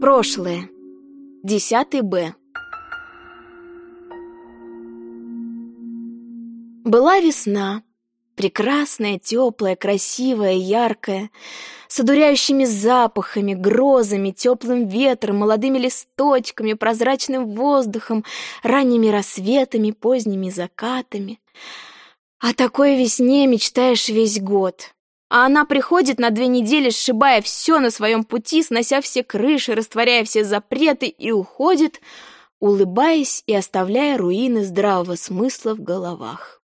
Прошлое. Десятый Б. Была весна. Прекрасная, теплая, красивая, яркая, с одуряющими запахами, грозами, теплым ветром, молодыми листочками, прозрачным воздухом, ранними рассветами, поздними закатами. О такой весне мечтаешь весь год. А она приходит на две недели, сшибая все на своем пути, снося все крыши, растворяя все запреты и уходит, улыбаясь и оставляя руины здравого смысла в головах.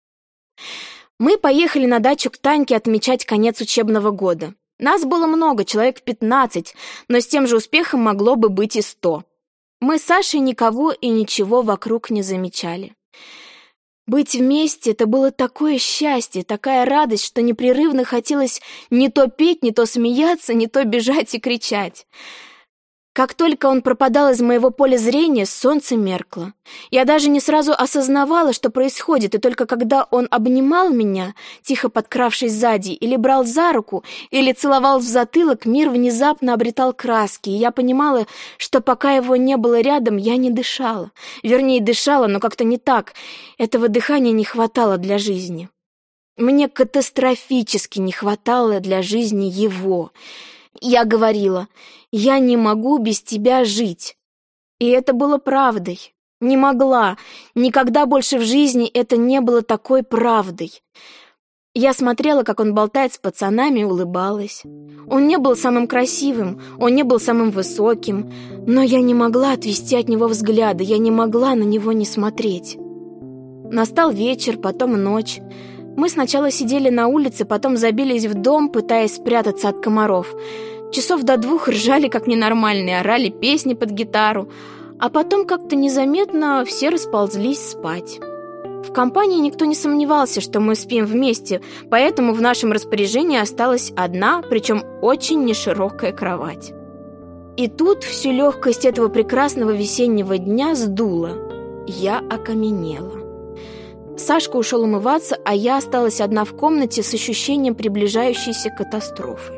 Мы поехали на дачу к Таньке отмечать конец учебного года. Нас было много, человек пятнадцать, но с тем же успехом могло бы быть и сто. Мы с Сашей никого и ничего вокруг не замечали. Быть вместе — это было такое счастье, такая радость, что непрерывно хотелось не то петь, не то смеяться, не то бежать и кричать. Как только он пропадал из моего поля зрения, солнце меркло. Я даже не сразу осознавала, что происходит, и только когда он обнимал меня, тихо подкравшись сзади, или брал за руку, или целовал в затылок, мир внезапно обретал краски, и я понимала, что пока его не было рядом, я не дышала. Вернее, дышала, но как-то не так. Этого дыхания не хватало для жизни. Мне катастрофически не хватало для жизни его. Я говорила, я не могу без тебя жить. И это было правдой. Не могла. Никогда больше в жизни это не было такой правдой. Я смотрела, как он болтает с пацанами, улыбалась. Он не был самым красивым, он не был самым высоким, но я не могла отвести от него взгляда, я не могла на него не смотреть. Настал вечер, потом ночь. Мы сначала сидели на улице, потом забились в дом, пытаясь спрятаться от комаров. Часов до двух ржали как ненормальные, орали песни под гитару, а потом как-то незаметно все расползлись спать. В компании никто не сомневался, что мы спим вместе, поэтому в нашем распоряжении осталась одна, причем очень неширокая кровать. И тут всю легкость этого прекрасного весеннего дня сдуло. Я окаменела. Сашка ушел умываться, а я осталась одна в комнате с ощущением приближающейся катастрофы.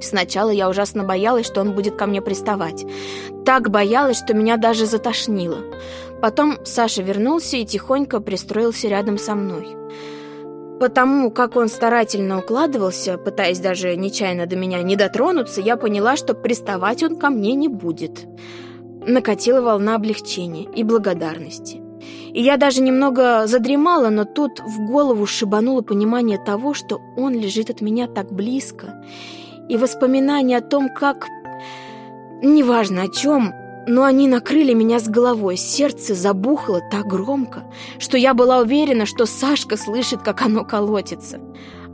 Сначала я ужасно боялась, что он будет ко мне приставать. Так боялась, что меня даже затошнило. Потом Саша вернулся и тихонько пристроился рядом со мной. Потому как он старательно укладывался, пытаясь даже нечаянно до меня не дотронуться, я поняла, что приставать он ко мне не будет. Накатила волна облегчения и благодарности. И я даже немного задремала, но тут в голову шибануло понимание того, что он лежит от меня так близко. И воспоминания о том, как... Неважно о чем, но они накрыли меня с головой. Сердце забухло так громко, что я была уверена, что Сашка слышит, как оно колотится.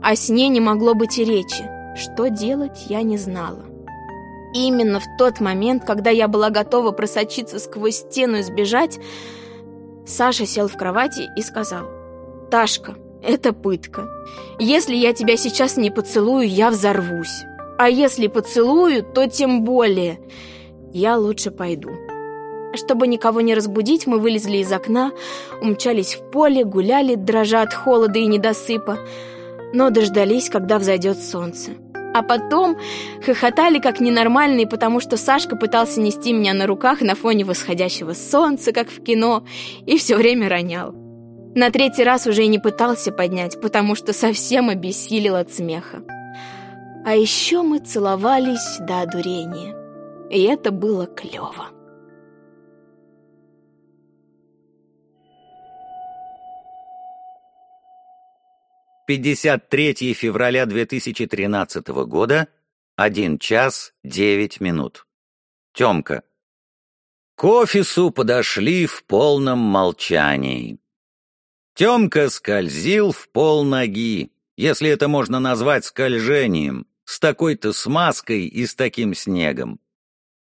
О сне не могло быть и речи. Что делать, я не знала. Именно в тот момент, когда я была готова просочиться сквозь стену и сбежать, Саша сел в кровати и сказал, «Ташка, это пытка. Если я тебя сейчас не поцелую, я взорвусь. А если поцелую, то тем более. Я лучше пойду». Чтобы никого не разбудить, мы вылезли из окна, умчались в поле, гуляли, дрожа от холода и недосыпа, но дождались, когда взойдет солнце. А потом хохотали как ненормальные, потому что Сашка пытался нести меня на руках на фоне восходящего солнца, как в кино, и все время ронял. На третий раз уже и не пытался поднять, потому что совсем обессилел от смеха. А еще мы целовались до одурения. И это было клево. 53 февраля 2013 года, 1 час 9 минут. Темка. К офису подошли в полном молчании. Темка скользил в пол ноги, если это можно назвать скольжением, с такой-то смазкой и с таким снегом.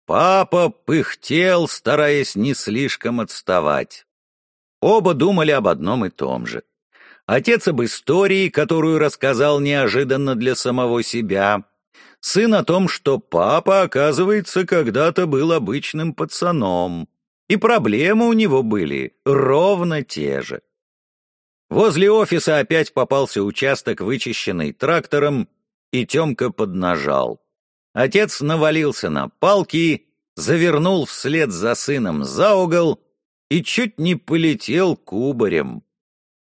Папа пыхтел, стараясь не слишком отставать. Оба думали об одном и том же. Отец об истории, которую рассказал неожиданно для самого себя. Сын о том, что папа, оказывается, когда-то был обычным пацаном. И проблемы у него были ровно те же. Возле офиса опять попался участок, вычищенный трактором, и Темка поднажал. Отец навалился на палки, завернул вслед за сыном за угол и чуть не полетел кубарем.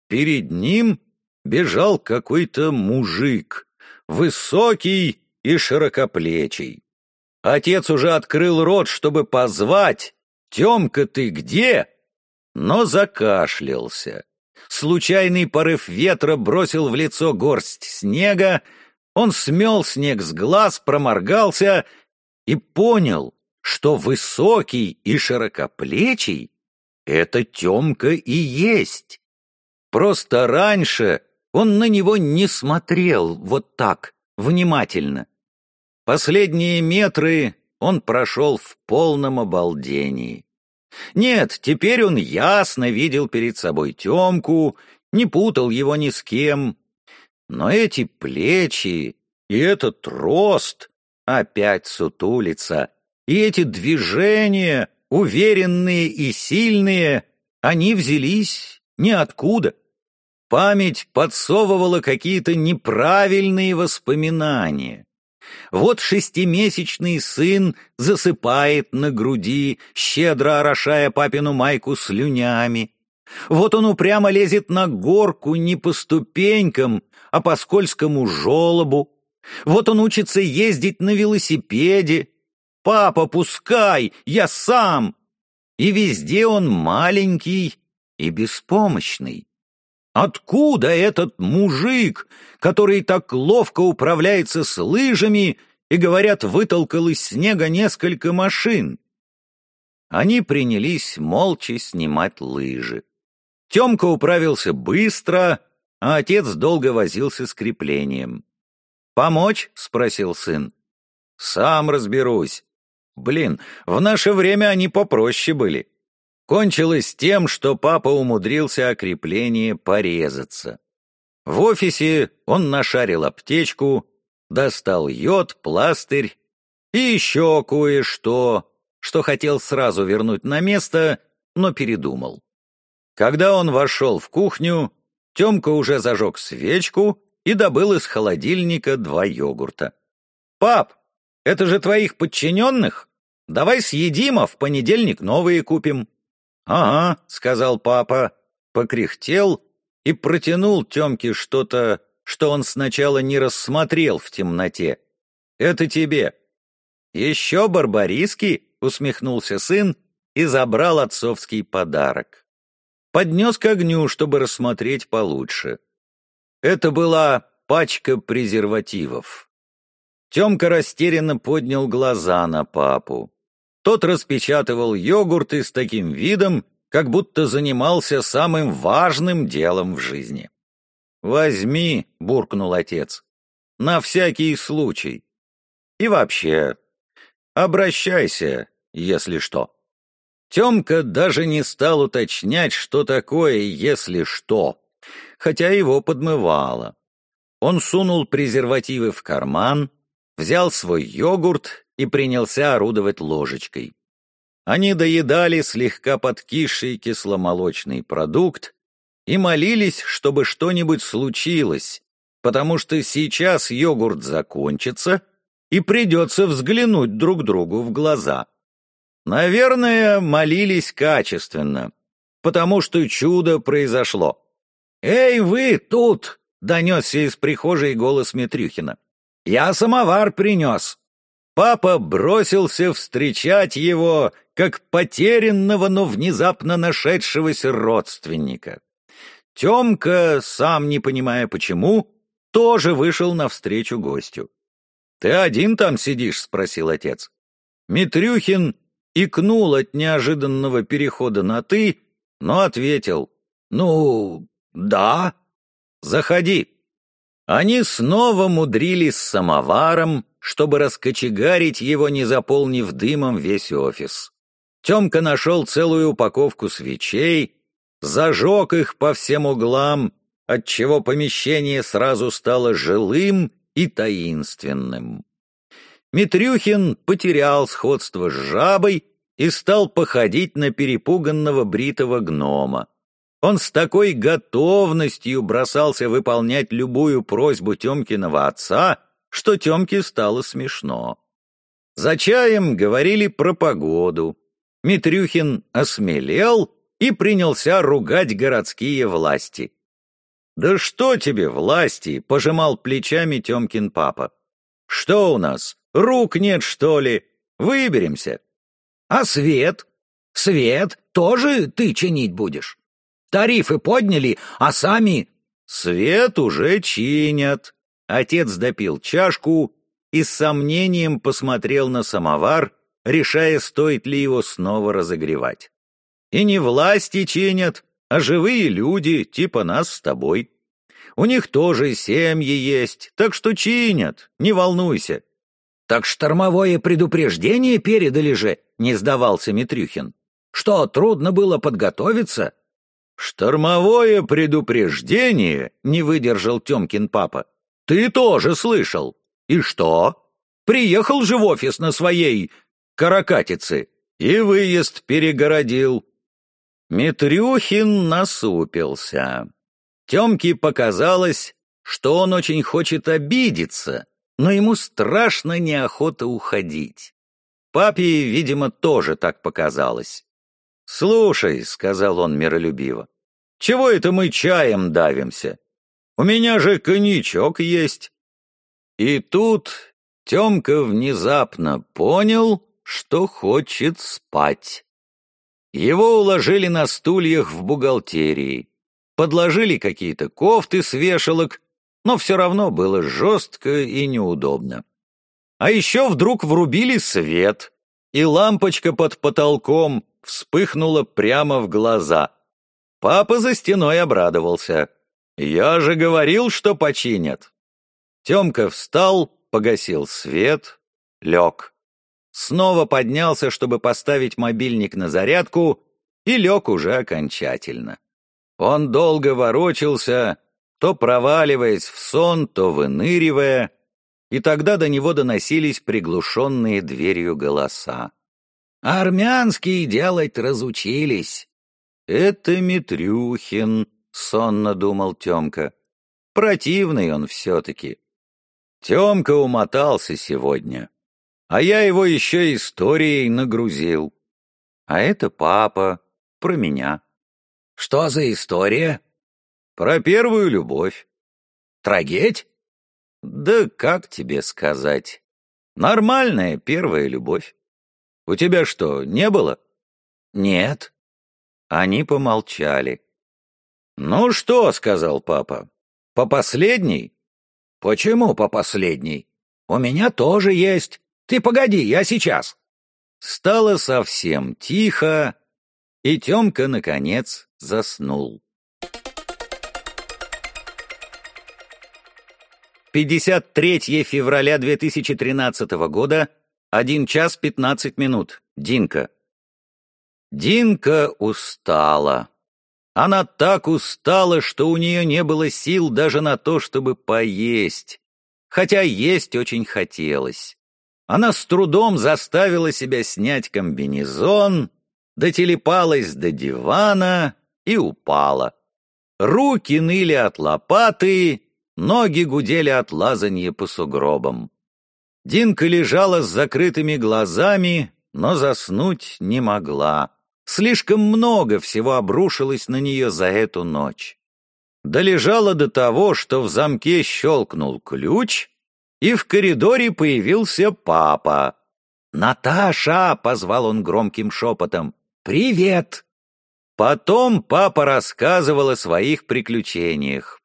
Перед ним бежал какой-то мужик, высокий и широкоплечий. Отец уже открыл рот, чтобы позвать «Темка, ты где?» но закашлялся. Случайный порыв ветра бросил в лицо горсть снега, он смел снег с глаз, проморгался и понял, что высокий и широкоплечий — это Темка и есть. Просто раньше он на него не смотрел вот так, внимательно. Последние метры он прошел в полном обалдении. Нет, теперь он ясно видел перед собой Темку, не путал его ни с кем. Но эти плечи и этот рост опять сутулица, и эти движения, уверенные и сильные, они взялись ниоткуда. Память подсовывала какие-то неправильные воспоминания. Вот шестимесячный сын засыпает на груди, щедро орошая папину майку слюнями. Вот он упрямо лезет на горку не по ступенькам, а по скользкому желобу. Вот он учится ездить на велосипеде. «Папа, пускай! Я сам!» И везде он маленький и беспомощный. Откуда этот мужик, который так ловко управляется с лыжами и, говорят, вытолкал из снега несколько машин? Они принялись молча снимать лыжи. Темка управился быстро, а отец долго возился с креплением. «Помочь?» — спросил сын. «Сам разберусь. Блин, в наше время они попроще были кончилось тем, что папа умудрился о крепление порезаться. В офисе он нашарил аптечку, достал йод, пластырь и еще кое-что, что хотел сразу вернуть на место, но передумал. Когда он вошел в кухню, Темка уже зажег свечку и добыл из холодильника два йогурта. «Пап, это же твоих подчиненных? Давай съедим, а в понедельник новые купим». «Ага», — сказал папа, покряхтел и протянул Темке что-то, что он сначала не рассмотрел в темноте. «Это тебе». «Еще барбариски?» — усмехнулся сын и забрал отцовский подарок. Поднес к огню, чтобы рассмотреть получше. Это была пачка презервативов. Темка растерянно поднял глаза на папу. Тот распечатывал йогурты с таким видом, как будто занимался самым важным делом в жизни. «Возьми», — буркнул отец, — «на всякий случай. И вообще, обращайся, если что». Темка даже не стал уточнять, что такое «если что», хотя его подмывало. Он сунул презервативы в карман, взял свой йогурт и принялся орудовать ложечкой. Они доедали слегка подкисший кисломолочный продукт и молились, чтобы что-нибудь случилось, потому что сейчас йогурт закончится и придется взглянуть друг другу в глаза. Наверное, молились качественно, потому что чудо произошло. «Эй, вы тут!» — донесся из прихожей голос Митрюхина. «Я самовар принес!» Папа бросился встречать его, как потерянного, но внезапно нашедшегося родственника. Темка, сам не понимая почему, тоже вышел навстречу гостю. «Ты один там сидишь?» — спросил отец. Митрюхин икнул от неожиданного перехода на «ты», но ответил «Ну, да». «Заходи». Они снова мудрили с самоваром, чтобы раскочегарить его, не заполнив дымом весь офис. Темка нашел целую упаковку свечей, зажег их по всем углам, отчего помещение сразу стало жилым и таинственным. Митрюхин потерял сходство с жабой и стал походить на перепуганного бритого гнома. Он с такой готовностью бросался выполнять любую просьбу Темкиного отца, что Темке стало смешно. За чаем говорили про погоду. Митрюхин осмелел и принялся ругать городские власти. «Да что тебе, власти?» — пожимал плечами Темкин папа. «Что у нас? Рук нет, что ли? Выберемся». «А свет? Свет тоже ты чинить будешь? Тарифы подняли, а сами...» «Свет уже чинят». Отец допил чашку и с сомнением посмотрел на самовар, решая, стоит ли его снова разогревать. И не власти чинят, а живые люди, типа нас с тобой. У них тоже семьи есть, так что чинят, не волнуйся. Так штормовое предупреждение передали же, не сдавался Митрюхин. Что, трудно было подготовиться? «Штормовое предупреждение?» — не выдержал Темкин папа. «Ты тоже слышал. И что? Приехал же в офис на своей каракатице и выезд перегородил». Митрюхин насупился. Темке показалось, что он очень хочет обидеться, но ему страшно неохота уходить. Папе, видимо, тоже так показалось. «Слушай», — сказал он миролюбиво, — «чего это мы чаем давимся? У меня же коньячок есть». И тут Темка внезапно понял, что хочет спать. Его уложили на стульях в бухгалтерии, подложили какие-то кофты с вешалок, но все равно было жестко и неудобно. А еще вдруг врубили свет, и лампочка под потолком вспыхнула прямо в глаза. Папа за стеной обрадовался. «Я же говорил, что починят!» Темка встал, погасил свет, лег. Снова поднялся, чтобы поставить мобильник на зарядку, и лег уже окончательно. Он долго ворочался, то проваливаясь в сон, то выныривая, и тогда до него доносились приглушенные дверью голоса. Армянские делать разучились. Это Митрюхин, сонно думал Темка. Противный он все-таки. Темка умотался сегодня, а я его еще историей нагрузил. А это папа, про меня. Что за история? Про первую любовь. Трагедь? Да как тебе сказать? Нормальная первая любовь. У тебя что, не было?» «Нет». Они помолчали. «Ну что?» — сказал папа. «По последней?» «Почему по последней? У меня тоже есть. Ты погоди, я сейчас». Стало совсем тихо, и Темка, наконец, заснул. 53 февраля 2013 года, один час пятнадцать минут. Динка. Динка устала. Она так устала, что у нее не было сил даже на то, чтобы поесть. Хотя есть очень хотелось. Она с трудом заставила себя снять комбинезон, дотелепалась до дивана и упала. Руки ныли от лопаты, ноги гудели от лазанья по сугробам. Динка лежала с закрытыми глазами, но заснуть не могла. Слишком много всего обрушилось на нее за эту ночь. Долежала до того, что в замке щелкнул ключ, и в коридоре появился папа. «Наташа!» — позвал он громким шепотом. «Привет!» Потом папа рассказывал о своих приключениях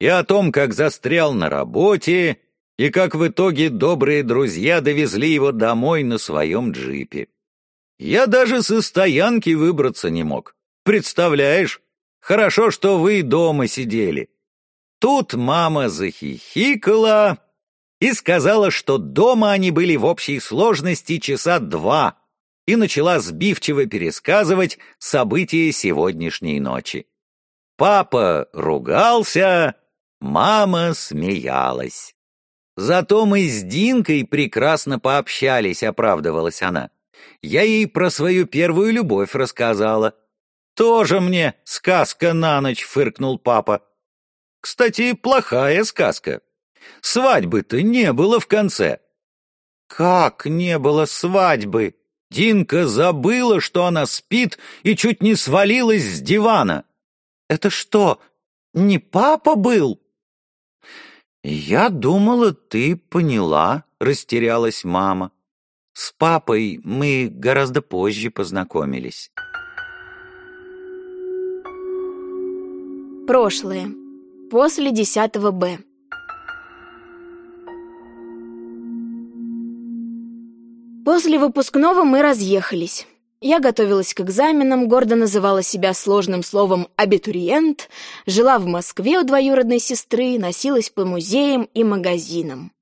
и о том, как застрял на работе, и как в итоге добрые друзья довезли его домой на своем джипе. Я даже со стоянки выбраться не мог. Представляешь? Хорошо, что вы дома сидели. Тут мама захихикала и сказала, что дома они были в общей сложности часа два, и начала сбивчиво пересказывать события сегодняшней ночи. Папа ругался, мама смеялась. Зато мы с Динкой прекрасно пообщались, оправдывалась она. Я ей про свою первую любовь рассказала. Тоже мне сказка на ночь, фыркнул папа. Кстати, плохая сказка. Свадьбы-то не было в конце. Как не было свадьбы? Динка забыла, что она спит, и чуть не свалилась с дивана. Это что, не папа был? Я думала, ты поняла, растерялась мама. С папой мы гораздо позже познакомились. Прошлое. После 10 Б. После выпускного мы разъехались. Я готовилась к экзаменам, гордо называла себя сложным словом «абитуриент», жила в Москве у двоюродной сестры, носилась по музеям и магазинам.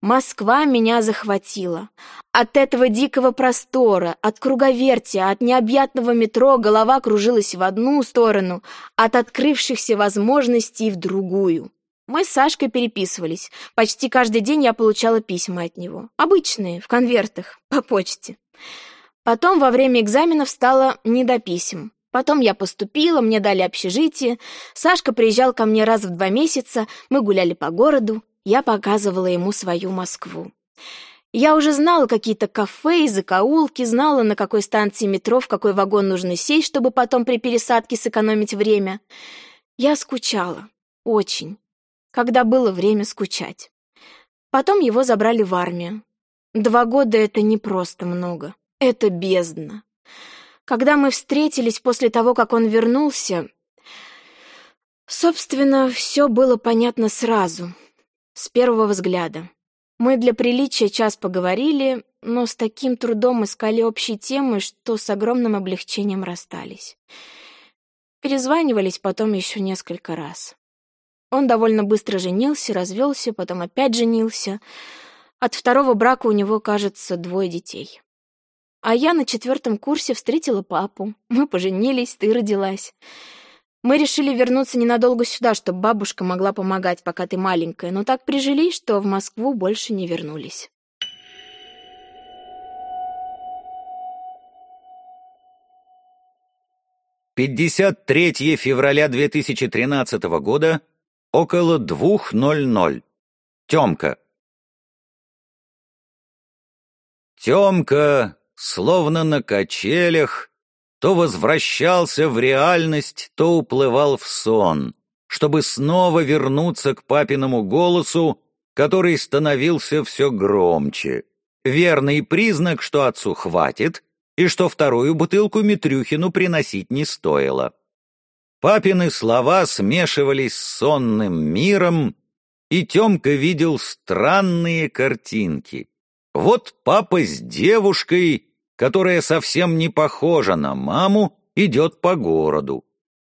Москва меня захватила. От этого дикого простора, от круговертия, от необъятного метро голова кружилась в одну сторону, от открывшихся возможностей в другую. Мы с Сашкой переписывались. Почти каждый день я получала письма от него. Обычные, в конвертах, по почте. Потом во время экзаменов стало не до писем. Потом я поступила, мне дали общежитие. Сашка приезжал ко мне раз в два месяца, мы гуляли по городу. Я показывала ему свою Москву. Я уже знала какие-то кафе и закоулки, знала, на какой станции метро, в какой вагон нужно сесть, чтобы потом при пересадке сэкономить время. Я скучала. Очень когда было время скучать. Потом его забрали в армию. Два года — это не просто много. Это бездна. Когда мы встретились после того, как он вернулся, собственно, все было понятно сразу, с первого взгляда. Мы для приличия час поговорили, но с таким трудом искали общие темы, что с огромным облегчением расстались. Перезванивались потом еще несколько раз. Он довольно быстро женился, развелся, потом опять женился. От второго брака у него, кажется, двое детей. А я на четвертом курсе встретила папу. Мы поженились, ты родилась. Мы решили вернуться ненадолго сюда, чтобы бабушка могла помогать, пока ты маленькая, но так прижились, что в Москву больше не вернулись. Пятьдесят третье февраля 2013 года Около двух ноль ноль. Темка. Темка, словно на качелях, то возвращался в реальность, то уплывал в сон, чтобы снова вернуться к папиному голосу, который становился все громче. Верный признак, что отцу хватит, и что вторую бутылку Митрюхину приносить не стоило. Папины слова смешивались с сонным миром, и Темка видел странные картинки. Вот папа с девушкой, которая совсем не похожа на маму, идет по городу.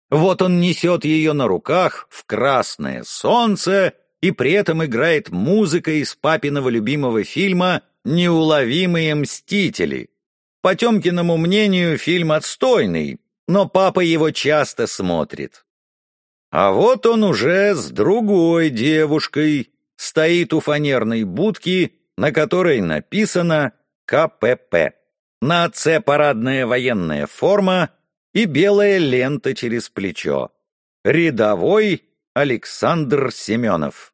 Вот он несет ее на руках в красное солнце и при этом играет музыка из папиного любимого фильма «Неуловимые мстители». По Темкиному мнению, фильм отстойный, но папа его часто смотрит. А вот он уже с другой девушкой стоит у фанерной будки, на которой написано КПП. На отце парадная военная форма и белая лента через плечо. Рядовой Александр Семенов.